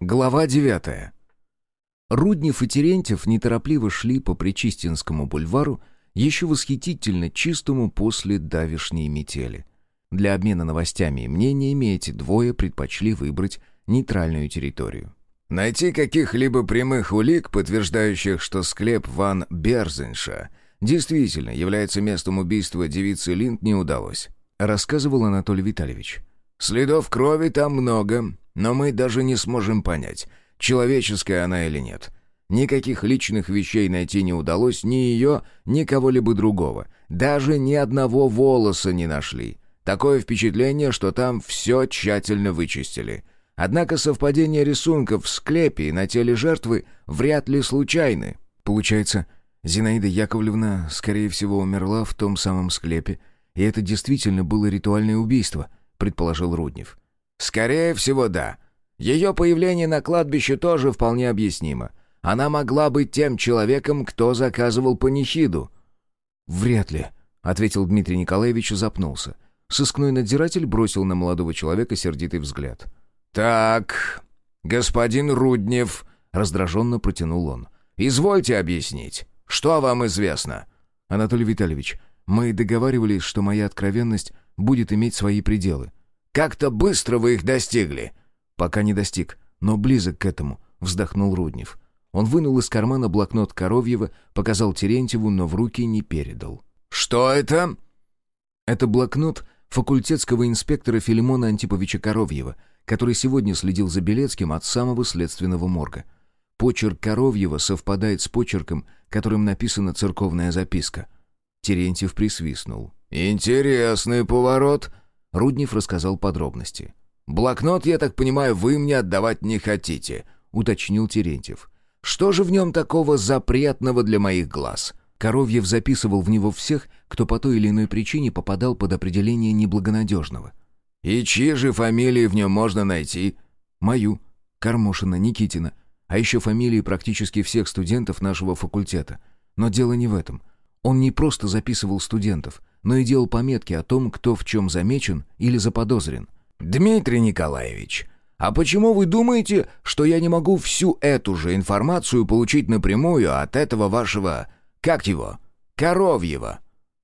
Глава девятая. Руднев и Терентьев неторопливо шли по Причистинскому бульвару, еще восхитительно чистому после давишней метели. Для обмена новостями и мнениями эти двое предпочли выбрать нейтральную территорию. Найти каких-либо прямых улик, подтверждающих, что склеп Ван Берзенша действительно является местом убийства девицы Линд, не удалось, рассказывал Анатолий Витальевич. Следов крови там много, но мы даже не сможем понять, человеческая она или нет. Никаких личных вещей найти не удалось ни ее, ни кого-либо другого. Даже ни одного волоса не нашли. Такое впечатление, что там все тщательно вычистили. Однако совпадение рисунков в склепе и на теле жертвы вряд ли случайны. Получается, Зинаида Яковлевна, скорее всего, умерла в том самом склепе, и это действительно было ритуальное убийство, предположил Руднев. Скорее всего, да. Ее появление на кладбище тоже вполне объяснимо. Она могла быть тем человеком, кто заказывал панихиду. «Вряд ли», — ответил Дмитрий Николаевич и запнулся. Сыскной надзиратель бросил на молодого человека сердитый взгляд. «Так, господин Руднев», — раздраженно протянул он, — «извольте объяснить, что вам известно?» «Анатолий Витальевич, мы договаривались, что моя откровенность будет иметь свои пределы. Как-то быстро вы их достигли». «Пока не достиг, но близок к этому», — вздохнул Руднев. Он вынул из кармана блокнот Коровьева, показал Терентьеву, но в руки не передал. «Что это?» Это блокнот факультетского инспектора Филимона Антиповича Коровьева, который сегодня следил за Белецким от самого следственного морга. Почерк Коровьева совпадает с почерком, которым написана церковная записка. Терентьев присвистнул. «Интересный поворот», Руднев рассказал подробности. «Блокнот, я так понимаю, вы мне отдавать не хотите», — уточнил Терентьев. «Что же в нем такого запретного для моих глаз?» Коровьев записывал в него всех, кто по той или иной причине попадал под определение неблагонадежного. «И чьи же фамилии в нем можно найти?» «Мою, Кармошина, Никитина, а еще фамилии практически всех студентов нашего факультета. Но дело не в этом. Он не просто записывал студентов, но и делал пометки о том, кто в чем замечен или заподозрен. «Дмитрий Николаевич, а почему вы думаете, что я не могу всю эту же информацию получить напрямую от этого вашего... как его? Коровьева?»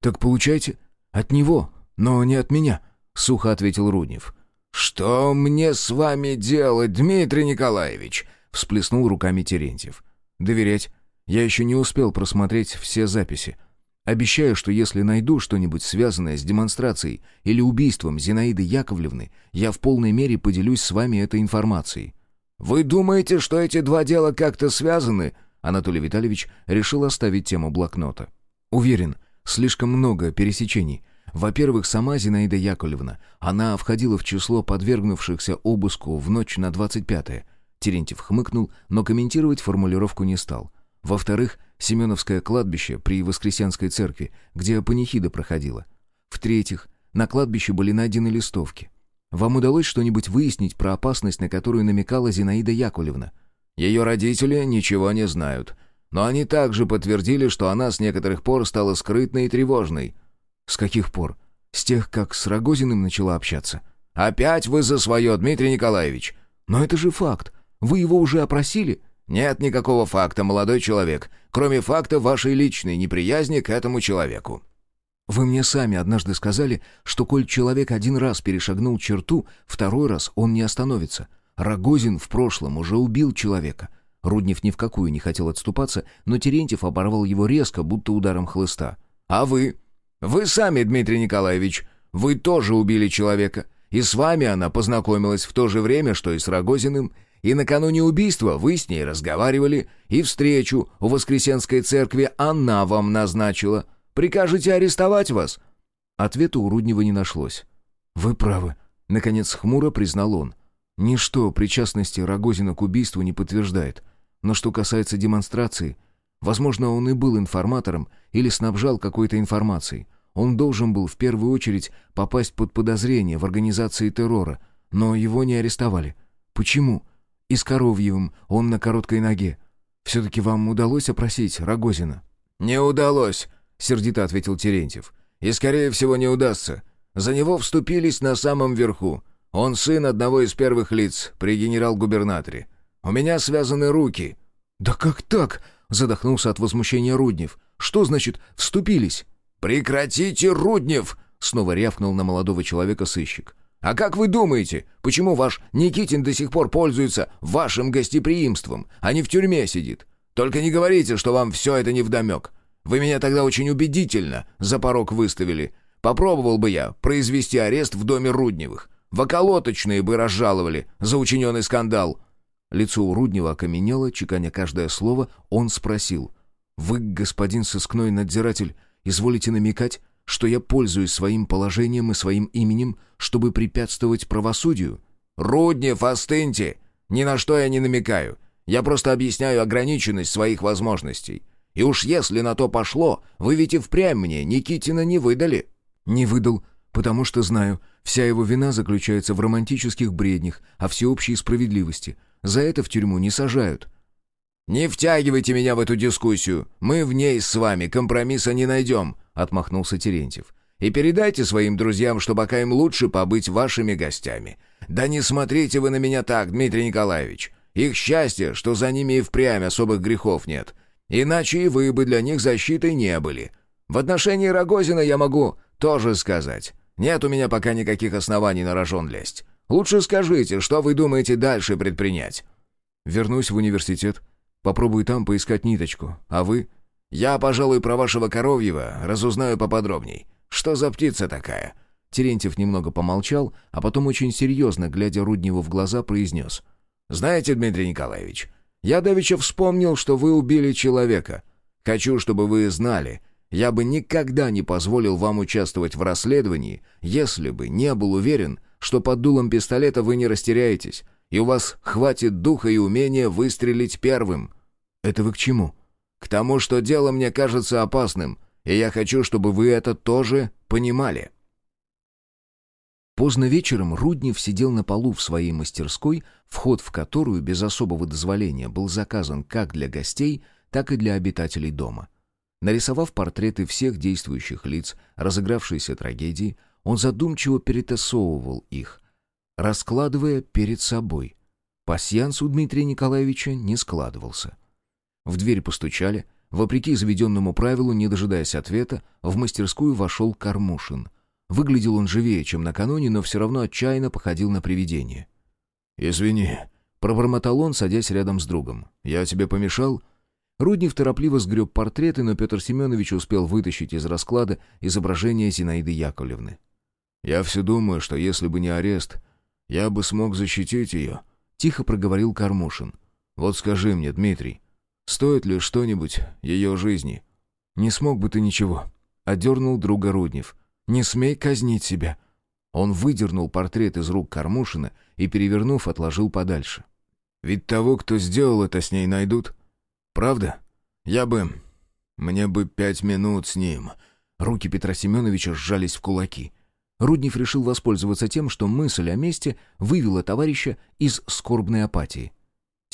«Так получайте. От него, но не от меня», — сухо ответил Руднев. «Что мне с вами делать, Дмитрий Николаевич?» — всплеснул руками Терентьев. «Доверять. Я еще не успел просмотреть все записи. Обещаю, что если найду что-нибудь связанное с демонстрацией или убийством Зинаиды Яковлевны, я в полной мере поделюсь с вами этой информацией». «Вы думаете, что эти два дела как-то связаны?» Анатолий Витальевич решил оставить тему блокнота. «Уверен, слишком много пересечений. Во-первых, сама Зинаида Яковлевна. Она входила в число подвергнувшихся обыску в ночь на 25-е. Терентьев хмыкнул, но комментировать формулировку не стал. Во-вторых, Семеновское кладбище при Воскресенской церкви, где панихида проходила. В-третьих, на кладбище были найдены листовки. Вам удалось что-нибудь выяснить про опасность, на которую намекала Зинаида Яковлевна? Ее родители ничего не знают. Но они также подтвердили, что она с некоторых пор стала скрытной и тревожной. С каких пор? С тех, как с Рогозиным начала общаться? Опять вы за свое, Дмитрий Николаевич. Но это же факт. Вы его уже опросили? «Нет никакого факта, молодой человек, кроме факта вашей личной неприязни к этому человеку». «Вы мне сами однажды сказали, что коль человек один раз перешагнул черту, второй раз он не остановится. Рогозин в прошлом уже убил человека». Руднев ни в какую не хотел отступаться, но Терентьев оборвал его резко, будто ударом хлыста. «А вы? Вы сами, Дмитрий Николаевич, вы тоже убили человека, и с вами она познакомилась в то же время, что и с Рогозиным, и накануне убийства вы с ней разговаривали, и встречу у Воскресенской церкви она вам назначила. Прикажете арестовать вас?» Ответа у Руднева не нашлось. «Вы правы», — наконец хмуро признал он. «Ничто причастности Рогозина к убийству не подтверждает. Но что касается демонстрации, возможно, он и был информатором или снабжал какой-то информацией. Он должен был в первую очередь попасть под подозрение в организации террора, но его не арестовали. Почему?» И с Коровьевым он на короткой ноге. Все-таки вам удалось опросить Рогозина?» «Не удалось», — сердито ответил Терентьев. «И, скорее всего, не удастся. За него вступились на самом верху. Он сын одного из первых лиц при генерал-губернаторе. У меня связаны руки». «Да как так?» — задохнулся от возмущения Руднев. «Что значит «вступились»?» «Прекратите, Руднев!» — снова рявкнул на молодого человека сыщик. «А как вы думаете, почему ваш Никитин до сих пор пользуется вашим гостеприимством, а не в тюрьме сидит? Только не говорите, что вам все это невдомек. Вы меня тогда очень убедительно за порог выставили. Попробовал бы я произвести арест в доме Рудневых. В околоточные бы разжаловали за учиненный скандал». Лицо у Руднева окаменело, чеканя каждое слово, он спросил. «Вы, господин сыскной надзиратель, изволите намекать, что я пользуюсь своим положением и своим именем, чтобы препятствовать правосудию?» «Руднев, остыньте! Ни на что я не намекаю. Я просто объясняю ограниченность своих возможностей. И уж если на то пошло, вы ведь и впрямь мне Никитина не выдали». «Не выдал, потому что знаю, вся его вина заключается в романтических бреднях о всеобщей справедливости. За это в тюрьму не сажают». «Не втягивайте меня в эту дискуссию. Мы в ней с вами компромисса не найдем», — отмахнулся Терентьев. «И передайте своим друзьям, что пока им лучше побыть вашими гостями. Да не смотрите вы на меня так, Дмитрий Николаевич. Их счастье, что за ними и впрямь особых грехов нет. Иначе и вы бы для них защитой не были. В отношении Рогозина я могу тоже сказать. Нет у меня пока никаких оснований на рожон лезть. Лучше скажите, что вы думаете дальше предпринять?» «Вернусь в университет. Попробую там поискать ниточку. А вы?» «Я, пожалуй, про вашего коровьего разузнаю поподробней. Что за птица такая?» Терентьев немного помолчал, а потом очень серьезно, глядя Рудневу в глаза, произнес — «Знаете, Дмитрий Николаевич, я давеча вспомнил, что вы убили человека. Хочу, чтобы вы знали, я бы никогда не позволил вам участвовать в расследовании, если бы не был уверен, что под дулом пистолета вы не растеряетесь, и у вас хватит духа и умения выстрелить первым». «Это вы к чему?» «К тому, что дело мне кажется опасным, и я хочу, чтобы вы это тоже понимали». Поздно вечером Руднев сидел на полу в своей мастерской, вход в которую без особого дозволения был заказан как для гостей, так и для обитателей дома. Нарисовав портреты всех действующих лиц разыгравшейся трагедии, он задумчиво перетасовывал их, раскладывая перед собой. Пасьянс у Дмитрия Николаевича не складывался. В дверь постучали. Вопреки заведенному правилу, не дожидаясь ответа, в мастерскую вошел Кармушин. Выглядел он живее, чем накануне, но все равно отчаянно походил на привидение. «Извини», — пробормотал он, садясь рядом с другом. «Я тебе помешал?» Руднев торопливо сгреб портреты, но Петр Семенович успел вытащить из расклада изображение Зинаиды Яковлевны. «Я все думаю, что если бы не арест, я бы смог защитить ее», — тихо проговорил Кармушин. «Вот скажи мне, Дмитрий, стоит ли что-нибудь ее жизни?» «Не смог бы ты ничего», — одернул друга Руднев. Не смей казнить себя». Он выдернул портрет из рук Кормушина и, перевернув, отложил подальше. «Ведь того, кто сделал это, с ней найдут. Правда? Я бы... Мне бы пять минут с ним». Руки Петра Семеновича сжались в кулаки. Руднев решил воспользоваться тем, что мысль о месте вывела товарища из скорбной апатии.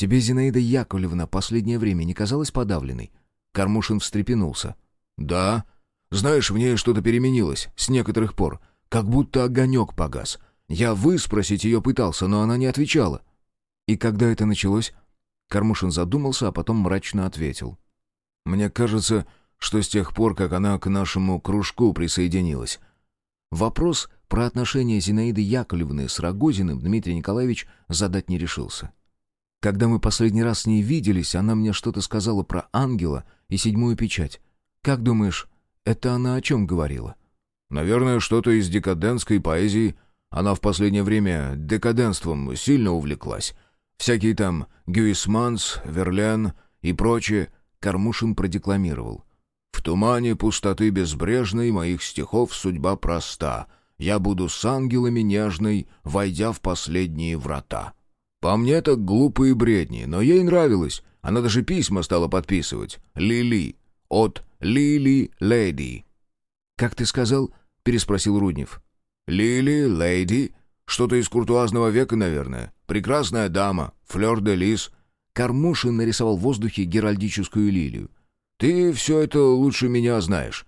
«Тебе, Зинаида Яковлевна, последнее время не казалась подавленной?» Кормушин встрепенулся. «Да», знаешь, в ней что-то переменилось с некоторых пор, как будто огонек погас. Я выспросить ее пытался, но она не отвечала». «И когда это началось?» Кармушин задумался, а потом мрачно ответил. «Мне кажется, что с тех пор, как она к нашему кружку присоединилась». Вопрос про отношения Зинаиды Яковлевны с Рогозиным Дмитрий Николаевич задать не решился. Когда мы последний раз с ней виделись, она мне что-то сказала про ангела и седьмую печать. Как думаешь, это она о чем говорила? Наверное, что-то из декадентской поэзии. Она в последнее время декаденством сильно увлеклась. Всякие там Гюисманс, Верлен и прочее Кармушин продекламировал. «В тумане пустоты безбрежной моих стихов судьба проста. Я буду с ангелами нежной, войдя в последние врата». По мне так глупые бредни, но ей нравилось. Она даже письма стала подписывать. «Лили» от Лили Леди». «Как ты сказал?» — переспросил Руднев. «Лили Леди? Что-то из куртуазного века, наверное. Прекрасная дама, флёр де лис». Кармушин нарисовал в воздухе геральдическую лилию. «Ты все это лучше меня знаешь».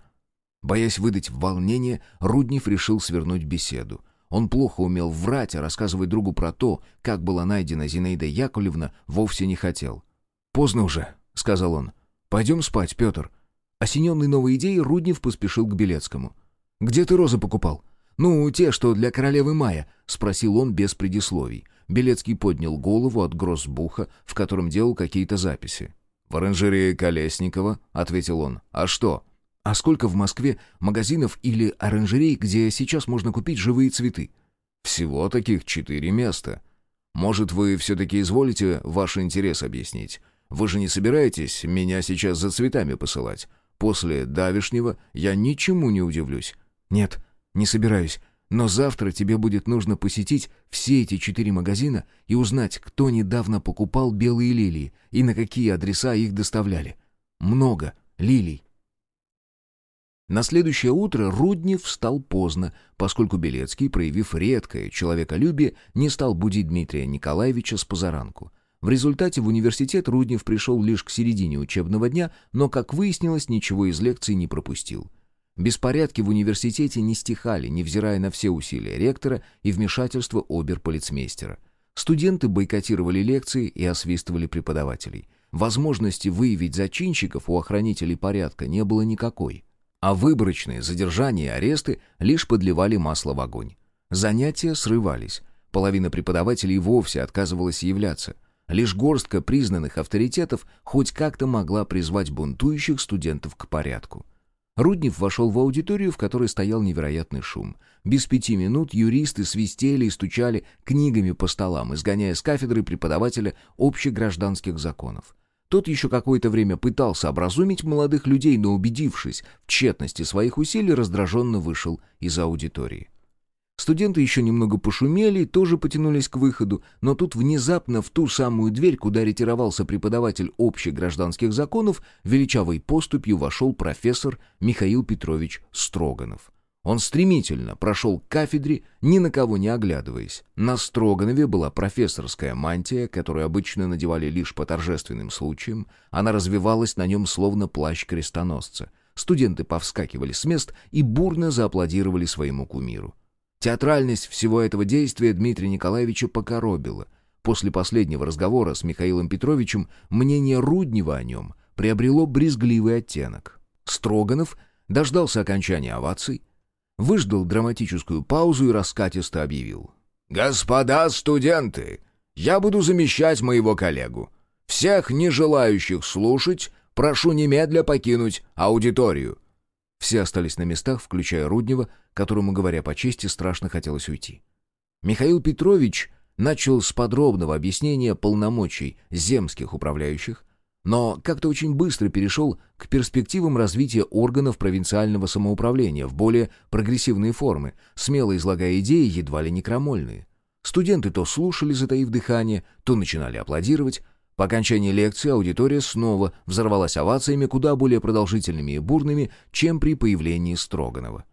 Боясь выдать волнение, Руднев решил свернуть беседу. Он плохо умел врать, а рассказывать другу про то, как была найдена Зинаида Яковлевна, вовсе не хотел. «Поздно уже», — сказал он. «Пойдем спать, Петр». Осененный новой идеей, Руднев поспешил к Белецкому. «Где ты розы покупал?» «Ну, те, что для королевы Мая», — спросил он без предисловий. Белецкий поднял голову от гроссбуха, в котором делал какие-то записи. «В оранжерее Колесникова», — ответил он. «А что?» «А сколько в Москве магазинов или оранжерей, где сейчас можно купить живые цветы?» «Всего таких четыре места. Может, вы все-таки изволите ваш интерес объяснить? Вы же не собираетесь меня сейчас за цветами посылать? После давишнего я ничему не удивлюсь». «Нет, не собираюсь. Но завтра тебе будет нужно посетить все эти четыре магазина и узнать, кто недавно покупал белые лилии и на какие адреса их доставляли. Много лилий. На следующее утро Руднев встал поздно, поскольку Белецкий, проявив редкое человеколюбие, не стал будить Дмитрия Николаевича с позаранку. В результате в университет Руднев пришел лишь к середине учебного дня, но, как выяснилось, ничего из лекций не пропустил. Беспорядки в университете не стихали, невзирая на все усилия ректора и вмешательство оберполицмейстера. Студенты бойкотировали лекции и освистывали преподавателей. Возможности выявить зачинщиков у охранителей порядка не было никакой. А выборочные задержания и аресты лишь подливали масло в огонь. Занятия срывались. Половина преподавателей вовсе отказывалась являться. Лишь горстка признанных авторитетов хоть как-то могла призвать бунтующих студентов к порядку. Руднев вошел в аудиторию, в которой стоял невероятный шум. Без пяти минут юристы свистели и стучали книгами по столам, изгоняя с кафедры преподавателя общегражданских законов. Тот еще какое-то время пытался образумить молодых людей, но, убедившись в тщетности своих усилий, раздраженно вышел из аудитории. Студенты еще немного пошумели и тоже потянулись к выходу, но тут внезапно в ту самую дверь, куда ретировался преподаватель общих гражданских законов, величавой поступью вошел профессор Михаил Петрович Строганов. Он стремительно прошел к кафедре, ни на кого не оглядываясь. На Строганове была профессорская мантия, которую обычно надевали лишь по торжественным случаям. Она развивалась на нем словно плащ крестоносца. Студенты повскакивали с мест и бурно зааплодировали своему кумиру. Театральность всего этого действия Дмитрия Николаевича покоробила. После последнего разговора с Михаилом Петровичем мнение Руднева о нем приобрело брезгливый оттенок. Строганов дождался окончания оваций, выждал драматическую паузу и раскатисто объявил. «Господа студенты, я буду замещать моего коллегу. Всех не желающих слушать прошу немедля покинуть аудиторию. Все остались на местах, включая Руднева, которому, говоря по чести, страшно хотелось уйти. Михаил Петрович начал с подробного объяснения полномочий земских управляющих, но как-то очень быстро перешел к перспективам развития органов провинциального самоуправления в более прогрессивные формы, смело излагая идеи едва ли не крамольные. Студенты то слушали, затаив дыхание, то начинали аплодировать, по окончании лекции аудитория снова взорвалась овациями куда более продолжительными и бурными, чем при появлении Строганова.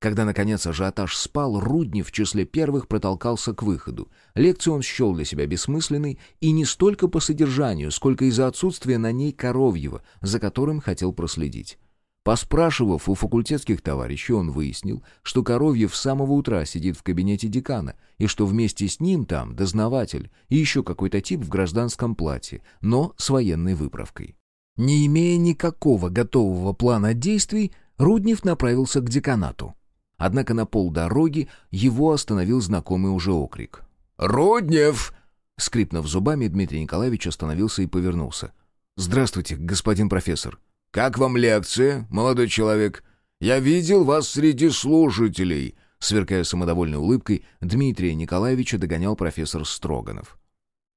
Когда, наконец, ажиотаж спал, Руднев в числе первых протолкался к выходу. Лекцию он счел для себя бессмысленной, и не столько по содержанию, сколько из-за отсутствия на ней коровьего, за которым хотел проследить. Поспрашивав у факультетских товарищей, он выяснил, что Коровьев с самого утра сидит в кабинете декана, и что вместе с ним там дознаватель и еще какой-то тип в гражданском платье, но с военной выправкой. Не имея никакого готового плана действий, Руднев направился к деканату. Однако на полдороги его остановил знакомый уже окрик. «Руднев!» Скрипнув зубами, Дмитрий Николаевич остановился и повернулся. «Здравствуйте, господин профессор». «Как вам лекция, молодой человек? Я видел вас среди слушателей», сверкая самодовольной улыбкой, Дмитрия Николаевича догонял профессор Строганов.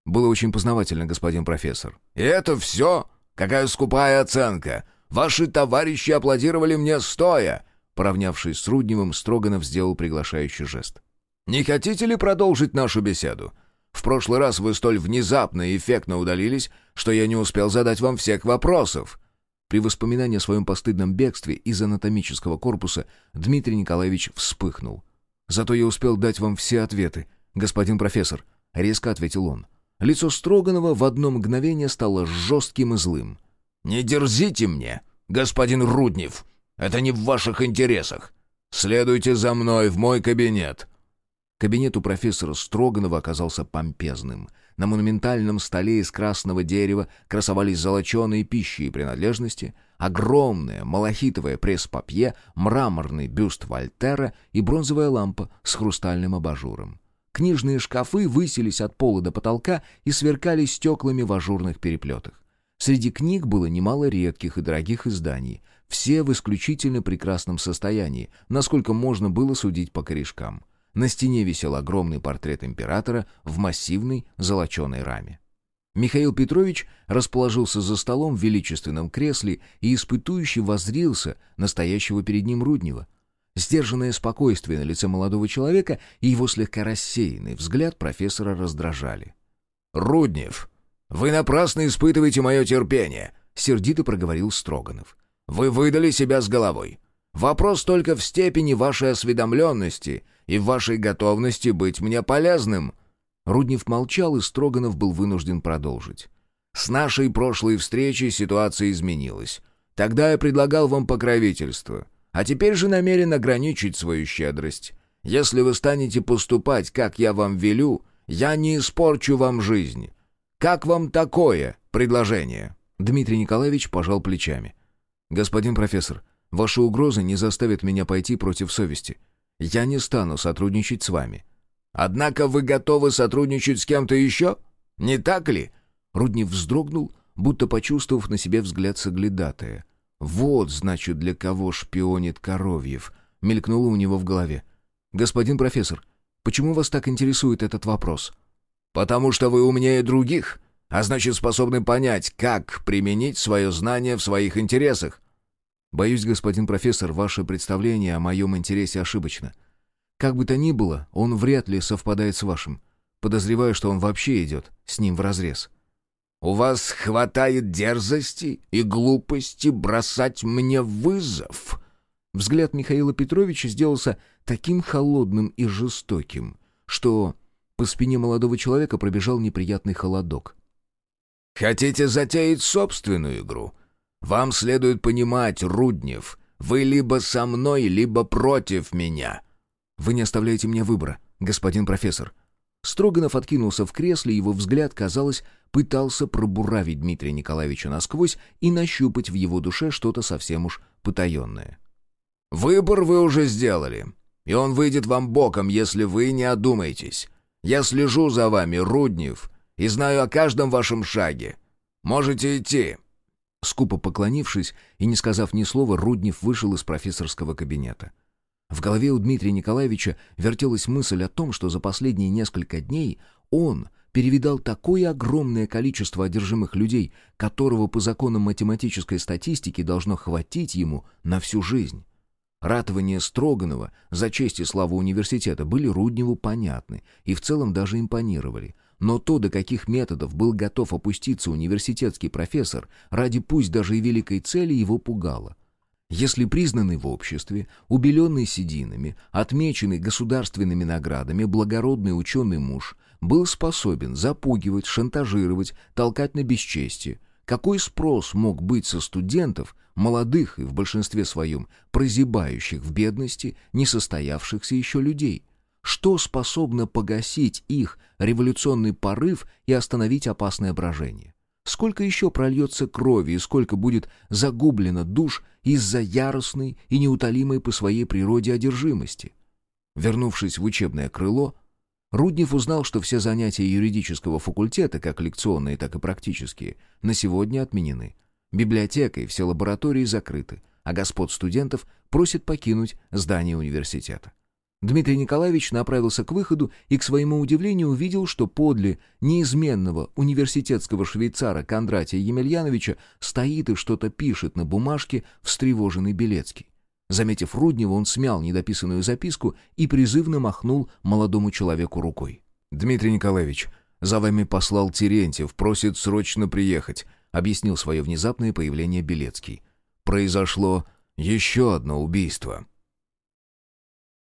«Было очень познавательно, господин профессор». «И это все? Какая скупая оценка! Ваши товарищи аплодировали мне стоя!» Поравнявшись с Рудневым, Строганов сделал приглашающий жест. «Не хотите ли продолжить нашу беседу? В прошлый раз вы столь внезапно и эффектно удалились, что я не успел задать вам всех вопросов». При воспоминании о своем постыдном бегстве из анатомического корпуса Дмитрий Николаевич вспыхнул. «Зато я успел дать вам все ответы, господин профессор», — резко ответил он. Лицо Строганова в одно мгновение стало жестким и злым. «Не дерзите мне, господин Руднев! Это не в ваших интересах! Следуйте за мной в мой кабинет!» Кабинет у профессора Строганова оказался помпезным. На монументальном столе из красного дерева красовались золоченые пищи и принадлежности, огромное малахитовое пресс-папье, мраморный бюст Вольтера и бронзовая лампа с хрустальным абажуром. Книжные шкафы высились от пола до потолка и сверкали стеклами в ажурных переплетах. Среди книг было немало редких и дорогих изданий, все в исключительно прекрасном состоянии, насколько можно было судить по корешкам. На стене висел огромный портрет императора в массивной золоченой раме. Михаил Петрович расположился за столом в величественном кресле и испытующе воззрился настоящего перед ним Руднева. Сдержанное спокойствие на лице молодого человека и его слегка рассеянный взгляд профессора раздражали. «Руднев, вы напрасно испытываете мое терпение», — сердито проговорил Строганов. «Вы выдали себя с головой. Вопрос только в степени вашей осведомленности и в вашей готовности быть мне полезным». Руднев молчал, и Строганов был вынужден продолжить. «С нашей прошлой встречи ситуация изменилась. Тогда я предлагал вам покровительство, а теперь же намерен ограничить свою щедрость. Если вы станете поступать, как я вам велю, я не испорчу вам жизнь. Как вам такое предложение?» Дмитрий Николаевич пожал плечами. «Господин профессор, ваши угрозы не заставят меня пойти против совести. Я не стану сотрудничать с вами». «Однако вы готовы сотрудничать с кем-то еще? Не так ли?» Руднев вздрогнул, будто почувствовав на себе взгляд соглядатая. «Вот, значит, для кого шпионит Коровьев», — мелькнуло у него в голове. «Господин профессор, почему вас так интересует этот вопрос?» «Потому что вы умнее других, а значит способны понять, как применить свое знание в своих интересах». «Боюсь, господин профессор, ваше представление о моем интересе ошибочно. Как бы то ни было, он вряд ли совпадает с вашим. Подозреваю, что он вообще идет с ним вразрез». «У вас хватает дерзости и глупости бросать мне вызов?» Взгляд Михаила Петровича сделался таким холодным и жестоким, что по спине молодого человека пробежал неприятный холодок. «Хотите затеять собственную игру? Вам следует понимать, Руднев, вы либо со мной, либо против меня». «Вы не оставляете мне выбора, господин профессор». Строганов откинулся в кресле, его взгляд, казалось, пытался пробуравить Дмитрия Николаевича насквозь и нащупать в его душе что-то совсем уж потаенное. «Выбор вы уже сделали, и он выйдет вам боком, если вы не одумаетесь. Я слежу за вами, Руднев, и знаю о каждом вашем шаге. Можете идти». Скупо поклонившись и не сказав ни слова, Руднев вышел из профессорского кабинета. В голове у Дмитрия Николаевича вертелась мысль о том, что за последние несколько дней он перевидал такое огромное количество одержимых людей, которого по законам математической статистики должно хватить ему на всю жизнь. Ратования Строганова за честь и славу университета были Рудневу понятны и в целом даже импонировали. Но то, до каких методов был готов опуститься университетский профессор ради пусть даже и великой цели, его пугало. Если признанный в обществе, убеленный сединами, отмеченный государственными наградами, благородный ученый муж был способен запугивать, шантажировать, толкать на бесчестие, какой спрос мог быть со студентов, молодых и в большинстве своем прозябающих в бедности, несостоявшихся еще людей? Что способно погасить их революционный порыв и остановить опасное брожение? Сколько еще прольется крови и сколько будет загублено душ из-за яростной и неутолимой по своей природе одержимости? Вернувшись в учебное крыло, Руднев узнал, что все занятия юридического факультета, как лекционные, так и практические, на сегодня отменены. Библиотека и все лаборатории закрыты, а господ студентов просят покинуть здание университета. Дмитрий Николаевич направился к выходу и, к своему удивлению, увидел, что подле неизменного университетского швейцара Кондратия Емельяновича стоит и что-то пишет на бумажке встревоженный Белецкий. Заметив Руднева, он смял недописанную записку и призывно махнул молодому человеку рукой. «Дмитрий Николаевич, за вами послал Терентьев, просит срочно приехать», объяснил свое внезапное появление Белецкий. «Произошло еще одно убийство».